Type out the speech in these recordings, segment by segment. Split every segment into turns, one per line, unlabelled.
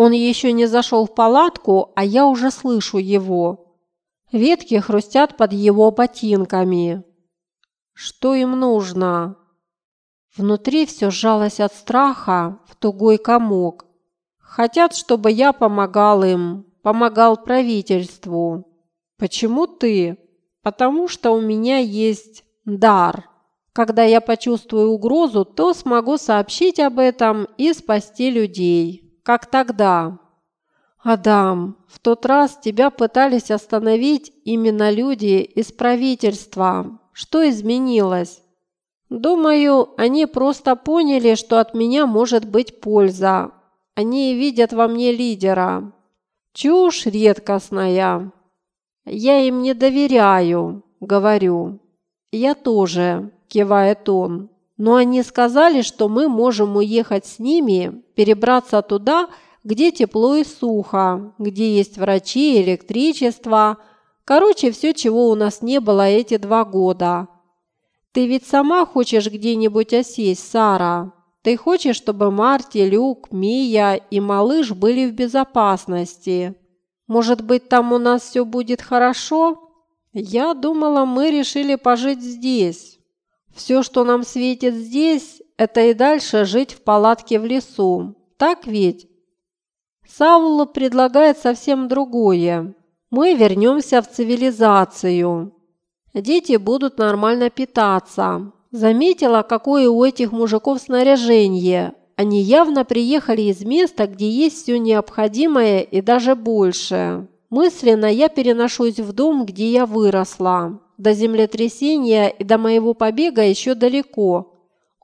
Он еще не зашел в палатку, а я уже слышу его. Ветки хрустят под его ботинками. Что им нужно? Внутри все сжалось от страха в тугой комок. Хотят, чтобы я помогал им, помогал правительству. Почему ты? Потому что у меня есть дар. Когда я почувствую угрозу, то смогу сообщить об этом и спасти людей. Как тогда. Адам, в тот раз тебя пытались остановить именно люди из правительства. Что изменилось? Думаю, они просто поняли, что от меня может быть польза. Они видят во мне лидера. Чушь редкостная. Я им не доверяю, говорю. Я тоже, кивает он. Но они сказали, что мы можем уехать с ними, перебраться туда, где тепло и сухо, где есть врачи, электричество. Короче, все, чего у нас не было эти два года. Ты ведь сама хочешь где-нибудь осесть, Сара? Ты хочешь, чтобы Марти, Люк, Мия и малыш были в безопасности? Может быть, там у нас все будет хорошо? Я думала, мы решили пожить здесь. Все, что нам светит здесь, это и дальше жить в палатке в лесу. Так ведь? Саул предлагает совсем другое. Мы вернемся в цивилизацию. Дети будут нормально питаться. Заметила, какое у этих мужиков снаряжение. Они явно приехали из места, где есть все необходимое и даже больше. Мысленно я переношусь в дом, где я выросла. До землетрясения и до моего побега еще далеко.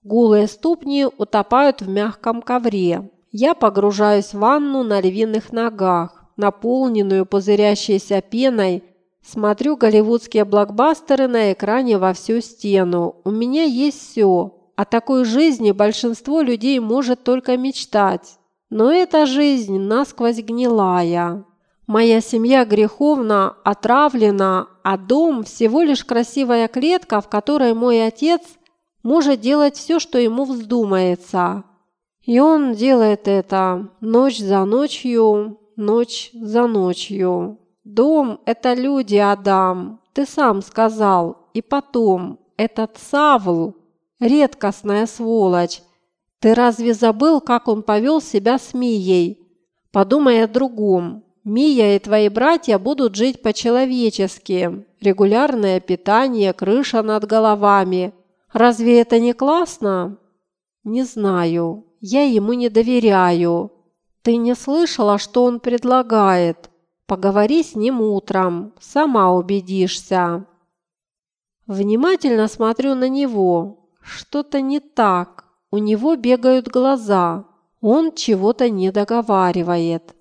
Голые ступни утопают в мягком ковре. Я погружаюсь в ванну на львиных ногах, наполненную пузырящейся пеной, Смотрю голливудские блокбастеры на экране во всю стену. У меня есть все. О такой жизни большинство людей может только мечтать. Но эта жизнь насквозь гнилая. Моя семья греховна, отравлена, а дом – всего лишь красивая клетка, в которой мой отец может делать все, что ему вздумается. И он делает это ночь за ночью, ночь за ночью. Дом – это люди, Адам. Ты сам сказал. И потом, этот Савл – редкостная сволочь. Ты разве забыл, как он повел себя с Мией? Подумай о другом. Мия и твои братья будут жить по-человечески. Регулярное питание, крыша над головами. Разве это не классно? Не знаю. Я ему не доверяю. Ты не слышала, что он предлагает? Поговори с ним утром, сама убедишься. Внимательно смотрю на него. Что-то не так. У него бегают глаза. Он чего-то не договаривает.